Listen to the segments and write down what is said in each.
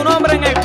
tu nombre en el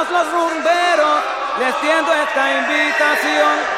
Todos los rumberos les tiendo esta invitación.